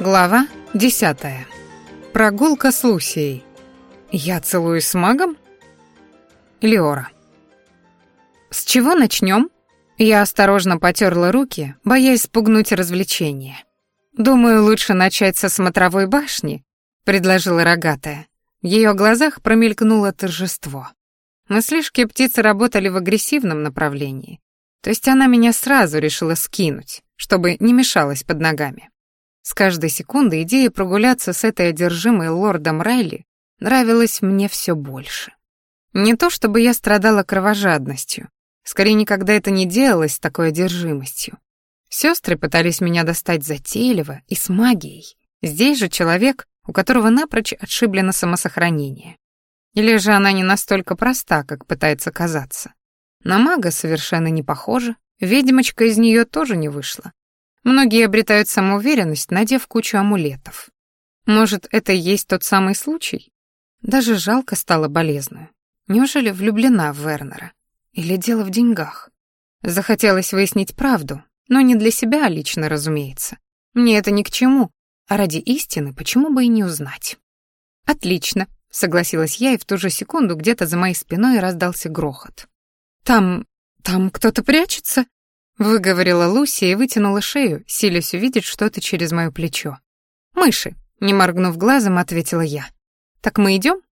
Глава десятая. Прогулка с Лусией. Я целуюсь с магом? Леора. С чего начнем? Я осторожно потерла руки, боясь спугнуть развлечение. Думаю, лучше начать со смотровой башни, предложила рогатая. В ее глазах промелькнуло торжество. Мыслишки птицы работали в агрессивном направлении. То есть она меня сразу решила скинуть, чтобы не мешалась под ногами. С каждой секунды идея прогуляться с этой одержимой лордом Райли нравилась мне все больше. Не то чтобы я страдала кровожадностью, скорее никогда это не делалось такой одержимостью. Сестры пытались меня достать затейливо и с магией. Здесь же человек, у которого напрочь отшиблено самосохранение. Или же она не настолько проста, как пытается казаться. На мага совершенно не похожа, ведьмочка из нее тоже не вышла. Многие обретают самоуверенность, надев кучу амулетов. Может, это и есть тот самый случай? Даже жалко стало болезную. Неужели влюблена в Вернера? Или дело в деньгах? Захотелось выяснить правду, но не для себя лично, разумеется. Мне это ни к чему, а ради истины почему бы и не узнать? Отлично, согласилась я, и в ту же секунду где-то за моей спиной раздался грохот. Там... там кто-то прячется? Выговорила Луси и вытянула шею, силясь увидеть что-то через моё плечо. «Мыши», — не моргнув глазом, ответила я. «Так мы идём?»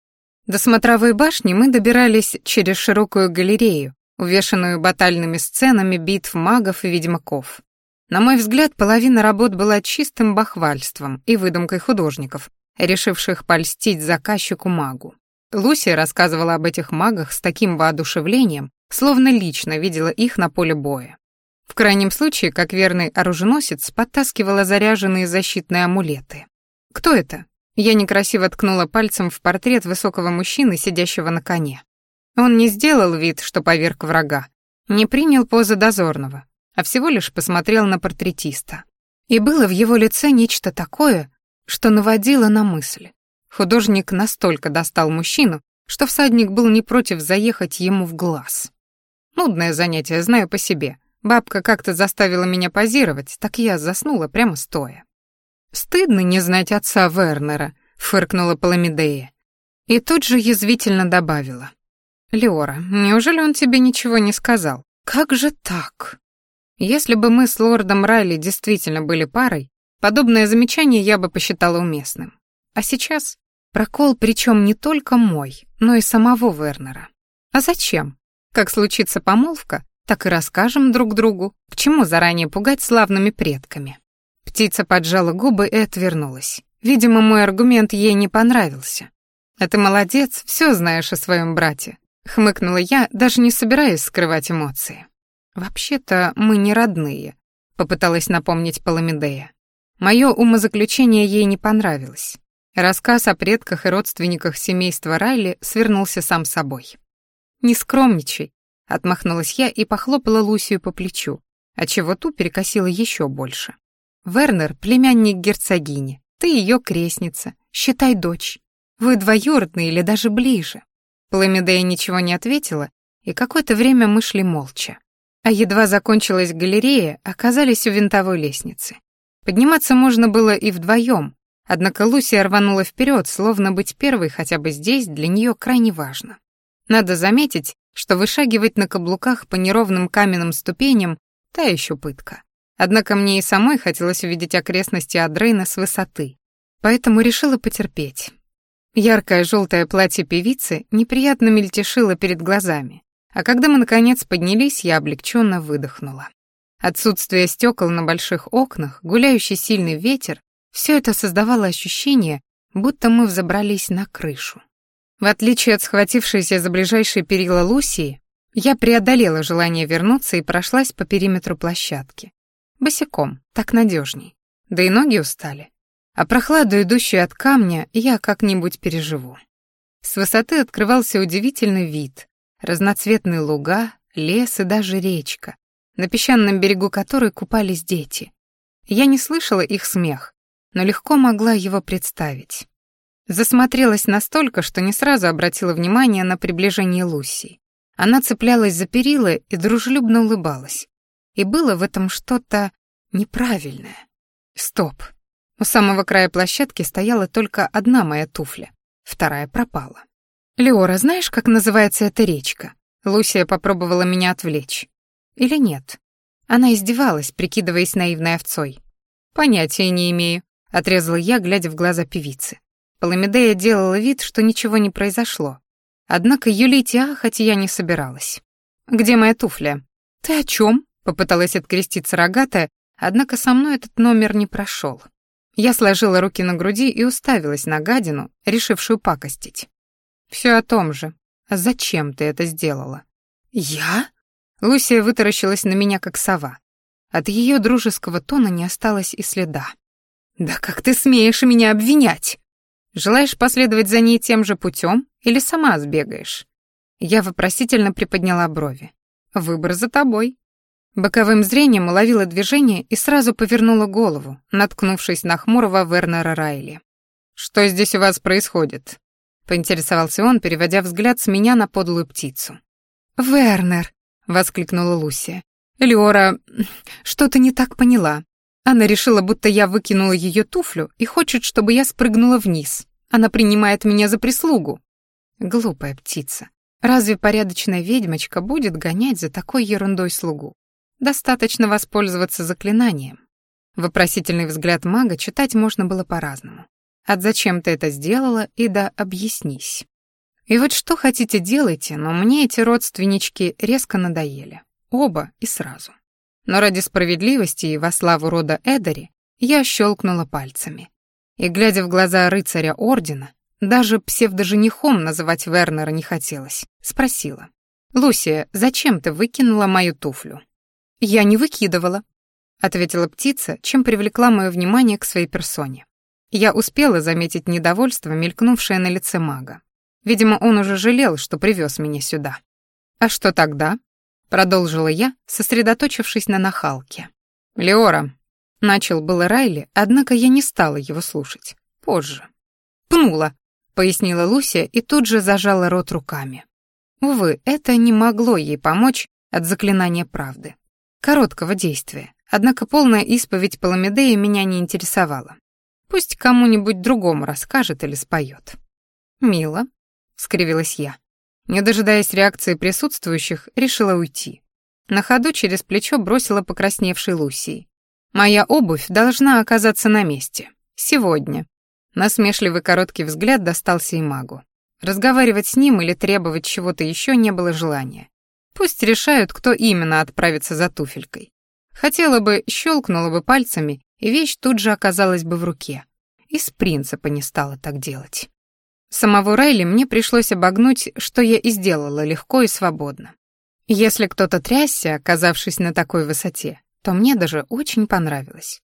До смотровой башни мы добирались через широкую галерею, увешанную батальными сценами битв магов и ведьмаков. На мой взгляд, половина работ была чистым бахвальством и выдумкой художников, решивших польстить заказчику-магу. Луси рассказывала об этих магах с таким воодушевлением, словно лично видела их на поле боя. В крайнем случае, как верный оруженосец, подтаскивала заряженные защитные амулеты. «Кто это?» Я некрасиво ткнула пальцем в портрет высокого мужчины, сидящего на коне. Он не сделал вид, что поверг врага, не принял позы дозорного, а всего лишь посмотрел на портретиста. И было в его лице нечто такое, что наводило на мысль. Художник настолько достал мужчину, что всадник был не против заехать ему в глаз. Нудное занятие, знаю по себе — Бабка как-то заставила меня позировать, так я заснула прямо стоя. «Стыдно не знать отца Вернера», — фыркнула Паламидея. И тут же язвительно добавила. «Леора, неужели он тебе ничего не сказал? Как же так?» Если бы мы с лордом Райли действительно были парой, подобное замечание я бы посчитала уместным. А сейчас прокол причем не только мой, но и самого Вернера. А зачем? Как случится помолвка, так и расскажем друг другу, к чему заранее пугать славными предками. Птица поджала губы и отвернулась. Видимо, мой аргумент ей не понравился. «А ты молодец, все знаешь о своем брате», — хмыкнула я, даже не собираясь скрывать эмоции. «Вообще-то мы не родные», — попыталась напомнить Паламидея. Мое умозаключение ей не понравилось. Рассказ о предках и родственниках семейства Райли свернулся сам собой. «Не скромничай», Отмахнулась я и похлопала Лусию по плечу, отчего ту перекосила еще больше. «Вернер — племянник герцогини, ты ее крестница, считай дочь. Вы двоюродные или даже ближе». Пламедея ничего не ответила, и какое-то время мы шли молча. А едва закончилась галерея, оказались у винтовой лестницы. Подниматься можно было и вдвоем, однако Лусия рванула вперед, словно быть первой хотя бы здесь для нее крайне важно. Надо заметить, что вышагивать на каблуках по неровным каменным ступеням — та еще пытка. Однако мне и самой хотелось увидеть окрестности Адрейна с высоты, поэтому решила потерпеть. Яркое желтое платье певицы неприятно мельтешило перед глазами, а когда мы наконец поднялись, я облегченно выдохнула. Отсутствие стекол на больших окнах, гуляющий сильный ветер — все это создавало ощущение, будто мы взобрались на крышу. В отличие от схватившейся за ближайшие перила Лусии, я преодолела желание вернуться и прошлась по периметру площадки. Босиком, так надежней. Да и ноги устали. А прохладу, идущую от камня, я как-нибудь переживу. С высоты открывался удивительный вид. Разноцветные луга, лес и даже речка, на песчаном берегу которой купались дети. Я не слышала их смех, но легко могла его представить. Засмотрелась настолько, что не сразу обратила внимание на приближение Луси. Она цеплялась за перила и дружелюбно улыбалась. И было в этом что-то неправильное. Стоп. У самого края площадки стояла только одна моя туфля, вторая пропала. «Леора, знаешь, как называется эта речка?» Лусия попробовала меня отвлечь. Или нет? Она издевалась, прикидываясь наивной овцой. «Понятия не имею», — отрезала я, глядя в глаза певицы. Паламидея делала вид, что ничего не произошло. Однако юлить и ахать я не собиралась. «Где моя туфля?» «Ты о чем? попыталась откреститься рогатая, однако со мной этот номер не прошел. Я сложила руки на груди и уставилась на гадину, решившую пакостить. Все о том же. Зачем ты это сделала? Я? Лусия вытаращилась на меня, как сова. От ее дружеского тона не осталось и следа. «Да как ты смеешь меня обвинять? Желаешь последовать за ней тем же путем или сама сбегаешь?» Я вопросительно приподняла брови. «Выбор за тобой». Боковым зрением уловила движение и сразу повернула голову, наткнувшись на хмурого Вернера Райли. «Что здесь у вас происходит?» — поинтересовался он, переводя взгляд с меня на подлую птицу. «Вернер!» — воскликнула Лусия. «Леора что-то не так поняла. Она решила, будто я выкинула ее туфлю и хочет, чтобы я спрыгнула вниз. Она принимает меня за прислугу». Глупая птица. Разве порядочная ведьмочка будет гонять за такой ерундой слугу? Достаточно воспользоваться заклинанием. Вопросительный взгляд мага читать можно было по-разному. От «зачем ты это сделала» и до «объяснись». И вот что хотите делайте, но мне эти родственнички резко надоели. Оба и сразу. Но ради справедливости и во славу рода Эдари я щелкнула пальцами. И, глядя в глаза рыцаря Ордена, даже псевдоженихом называть Вернера не хотелось, спросила. «Лусия, зачем ты выкинула мою туфлю?» «Я не выкидывала», — ответила птица, чем привлекла мое внимание к своей персоне. Я успела заметить недовольство, мелькнувшее на лице мага. Видимо, он уже жалел, что привез меня сюда. «А что тогда?» — продолжила я, сосредоточившись на нахалке. «Леора», — начал было Райли, однако я не стала его слушать. Позже. «Пнула», — пояснила Лусия и тут же зажала рот руками. Увы, это не могло ей помочь от заклинания правды короткого действия, однако полная исповедь Паламидеи меня не интересовала. Пусть кому-нибудь другому расскажет или споет. «Мило», — скривилась я. Не дожидаясь реакции присутствующих, решила уйти. На ходу через плечо бросила покрасневшей Лусии. «Моя обувь должна оказаться на месте. Сегодня». Насмешливый короткий взгляд достался и магу. Разговаривать с ним или требовать чего-то еще не было желания. Пусть решают, кто именно отправится за туфелькой. Хотела бы, щелкнула бы пальцами, и вещь тут же оказалась бы в руке. Из принципа не стала так делать. Самого Райли мне пришлось обогнуть, что я и сделала легко и свободно. Если кто-то трясся, оказавшись на такой высоте, то мне даже очень понравилось.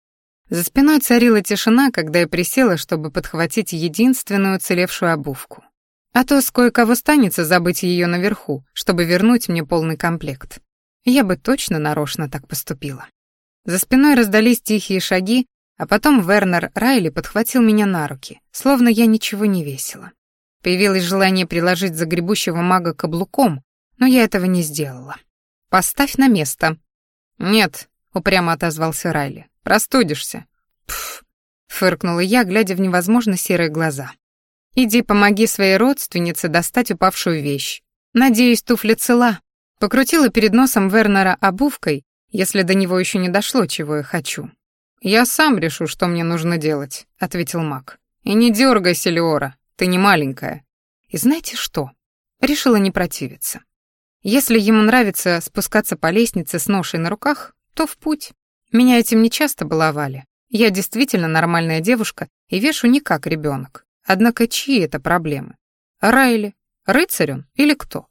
За спиной царила тишина, когда я присела, чтобы подхватить единственную целевшую обувку. А то с кое-кого станется забыть ее наверху, чтобы вернуть мне полный комплект. Я бы точно нарочно так поступила. За спиной раздались тихие шаги, а потом Вернер Райли подхватил меня на руки, словно я ничего не весила. Появилось желание приложить загребущего мага каблуком, но я этого не сделала. «Поставь на место». «Нет», — упрямо отозвался Райли, — «простудишься». «Пф», — фыркнула я, глядя в невозможно серые глаза. Иди помоги своей родственнице достать упавшую вещь. Надеюсь, туфля цела. Покрутила перед носом Вернера обувкой, если до него еще не дошло, чего я хочу. Я сам решу, что мне нужно делать, ответил Мак. И не дергайся, Леора, ты не маленькая. И знаете что? Решила не противиться. Если ему нравится спускаться по лестнице с ношей на руках, то в путь. Меня этим не часто баловали. Я действительно нормальная девушка и вешу не как ребенок. Однако чьи это проблемы? Райли? Рыцарь он или кто?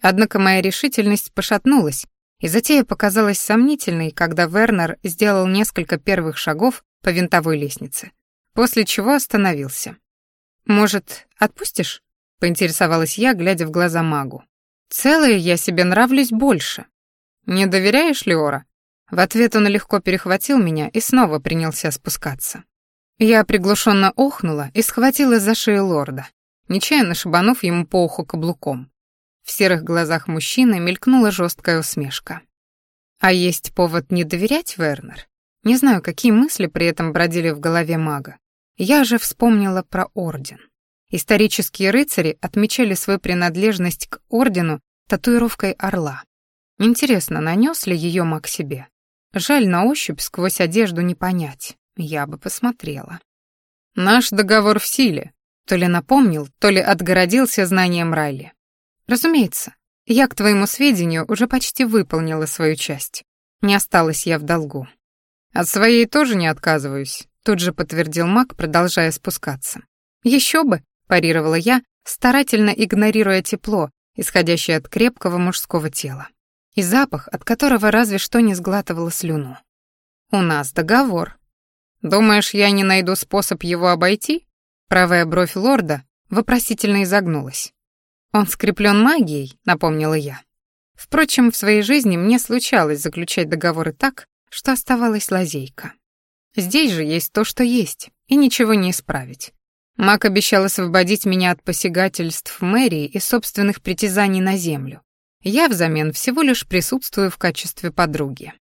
Однако моя решительность пошатнулась, и затея показалась сомнительной, когда Вернер сделал несколько первых шагов по винтовой лестнице, после чего остановился. «Может, отпустишь?» — поинтересовалась я, глядя в глаза магу. «Целая я себе нравлюсь больше». «Не доверяешь, Леора?» В ответ он легко перехватил меня и снова принялся спускаться. Я приглушенно охнула и схватила за шею лорда, нечаянно шибанув ему по уху каблуком. В серых глазах мужчины мелькнула жесткая усмешка. «А есть повод не доверять, Вернер? Не знаю, какие мысли при этом бродили в голове мага. Я же вспомнила про орден. Исторические рыцари отмечали свою принадлежность к ордену татуировкой орла. Интересно, нанес ли ее маг себе? Жаль, на ощупь сквозь одежду не понять. Я бы посмотрела. Наш договор в силе. То ли напомнил, то ли отгородился знанием Райли. Разумеется, я, к твоему сведению, уже почти выполнила свою часть. Не осталась я в долгу. От своей тоже не отказываюсь, тут же подтвердил маг, продолжая спускаться. Еще бы, парировала я, старательно игнорируя тепло, исходящее от крепкого мужского тела, и запах, от которого разве что не сглатывала слюну. У нас договор. Думаешь, я не найду способ его обойти? Правая бровь лорда вопросительно изогнулась. Он скреплен магией, напомнила я. Впрочем, в своей жизни мне случалось заключать договоры так, что оставалась лазейка. Здесь же есть то, что есть, и ничего не исправить. Мак обещал освободить меня от посягательств мэрии и собственных притязаний на землю. Я взамен всего лишь присутствую в качестве подруги.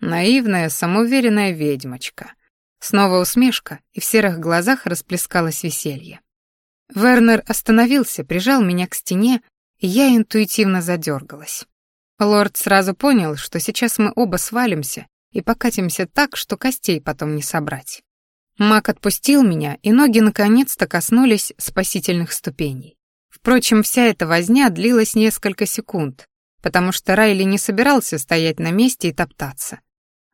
Наивная, самоуверенная ведьмочка. Снова усмешка, и в серых глазах расплескалось веселье. Вернер остановился, прижал меня к стене, и я интуитивно задергалась. Лорд сразу понял, что сейчас мы оба свалимся и покатимся так, что костей потом не собрать. Мак отпустил меня, и ноги наконец-то коснулись спасительных ступеней. Впрочем, вся эта возня длилась несколько секунд, потому что Райли не собирался стоять на месте и топтаться.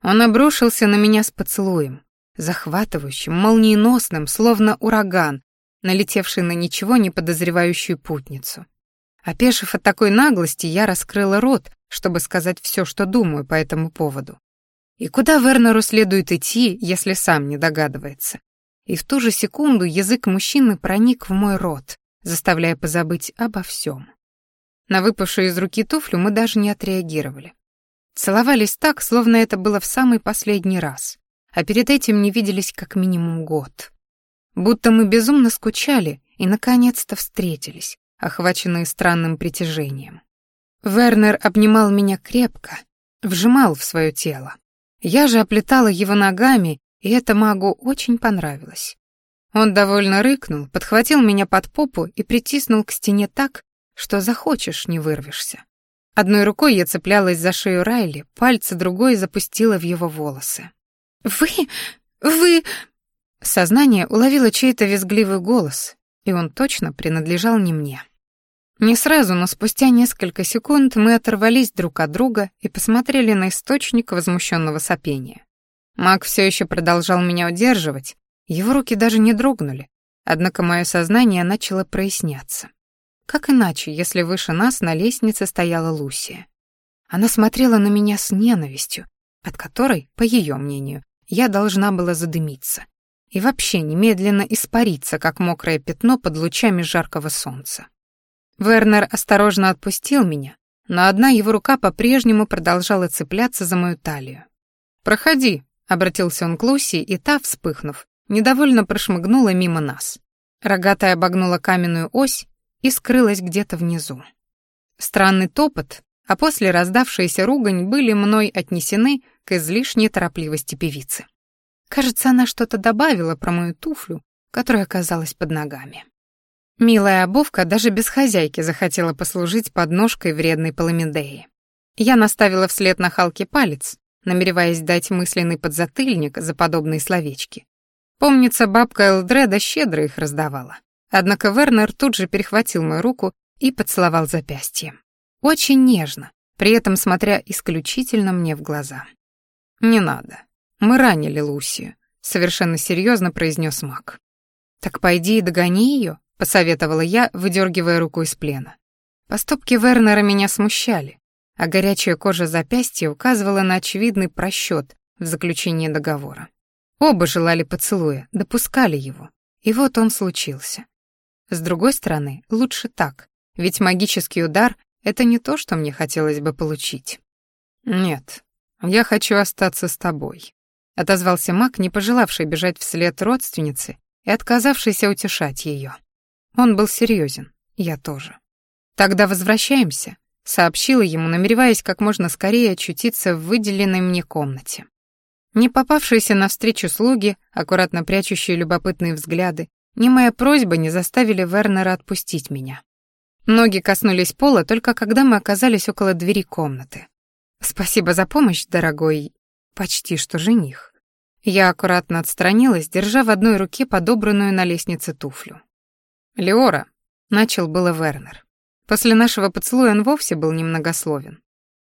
Он обрушился на меня с поцелуем, захватывающим, молниеносным, словно ураган, налетевший на ничего не подозревающую путницу. Опешив от такой наглости, я раскрыла рот, чтобы сказать все, что думаю по этому поводу. И куда Вернеру следует идти, если сам не догадывается? И в ту же секунду язык мужчины проник в мой рот, заставляя позабыть обо всем. На выпавшую из руки туфлю мы даже не отреагировали. Целовались так, словно это было в самый последний раз, а перед этим не виделись как минимум год. Будто мы безумно скучали и наконец-то встретились, охваченные странным притяжением. Вернер обнимал меня крепко, вжимал в свое тело. Я же оплетала его ногами, и это магу очень понравилось. Он довольно рыкнул, подхватил меня под попу и притиснул к стене так, что захочешь, не вырвешься. Одной рукой я цеплялась за шею Райли, пальцы другой запустила в его волосы. «Вы... вы...» Сознание уловило чей-то визгливый голос, и он точно принадлежал не мне. Не сразу, но спустя несколько секунд мы оторвались друг от друга и посмотрели на источник возмущенного сопения. Маг все еще продолжал меня удерживать, его руки даже не дрогнули, однако мое сознание начало проясняться. Как иначе, если выше нас на лестнице стояла Лусия? Она смотрела на меня с ненавистью, от которой, по ее мнению, я должна была задымиться и вообще немедленно испариться, как мокрое пятно под лучами жаркого солнца. Вернер осторожно отпустил меня, но одна его рука по-прежнему продолжала цепляться за мою талию. «Проходи», — обратился он к Луси, и та, вспыхнув, недовольно прошмыгнула мимо нас. Рогатая обогнула каменную ось и скрылась где-то внизу. Странный топот, а после раздавшаяся ругань были мной отнесены к излишней торопливости певицы. Кажется, она что-то добавила про мою туфлю, которая оказалась под ногами. Милая обувка даже без хозяйки захотела послужить подножкой вредной Паламидеи. Я наставила вслед на Халке палец, намереваясь дать мысленный подзатыльник за подобные словечки. Помнится, бабка Элдреда щедро их раздавала. Однако Вернер тут же перехватил мою руку и поцеловал запястье. Очень нежно, при этом смотря исключительно мне в глаза. «Не надо. Мы ранили Лусию», — совершенно серьезно произнес Мак. «Так пойди и догони ее», посоветовала я, выдергивая руку из плена. Поступки Вернера меня смущали, а горячая кожа запястья указывала на очевидный просчет в заключении договора. Оба желали поцелуя, допускали его, и вот он случился. С другой стороны, лучше так, ведь магический удар — это не то, что мне хотелось бы получить. «Нет, я хочу остаться с тобой», — отозвался маг, не пожелавший бежать вслед родственницы и отказавшийся утешать ее. Он был серьезен, я тоже. «Тогда возвращаемся», — сообщила ему, намереваясь как можно скорее очутиться в выделенной мне комнате. Не попавшиеся навстречу слуги, аккуратно прячущие любопытные взгляды, ни моя просьба не заставили Вернера отпустить меня. Ноги коснулись пола только когда мы оказались около двери комнаты. «Спасибо за помощь, дорогой, почти что жених». Я аккуратно отстранилась, держа в одной руке подобранную на лестнице туфлю. «Леора», — начал было Вернер. После нашего поцелуя он вовсе был немногословен.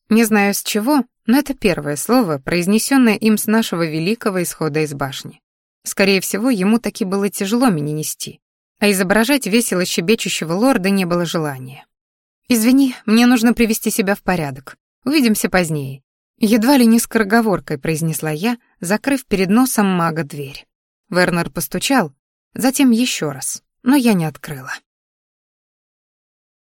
Не знаю с чего, но это первое слово, произнесенное им с нашего великого исхода из башни. Скорее всего, ему таки было тяжело меня нести, а изображать весело щебечущего лорда не было желания. «Извини, мне нужно привести себя в порядок. Увидимся позднее». Едва ли не скороговоркой произнесла я, закрыв перед носом мага дверь. Вернер постучал, затем еще раз, но я не открыла.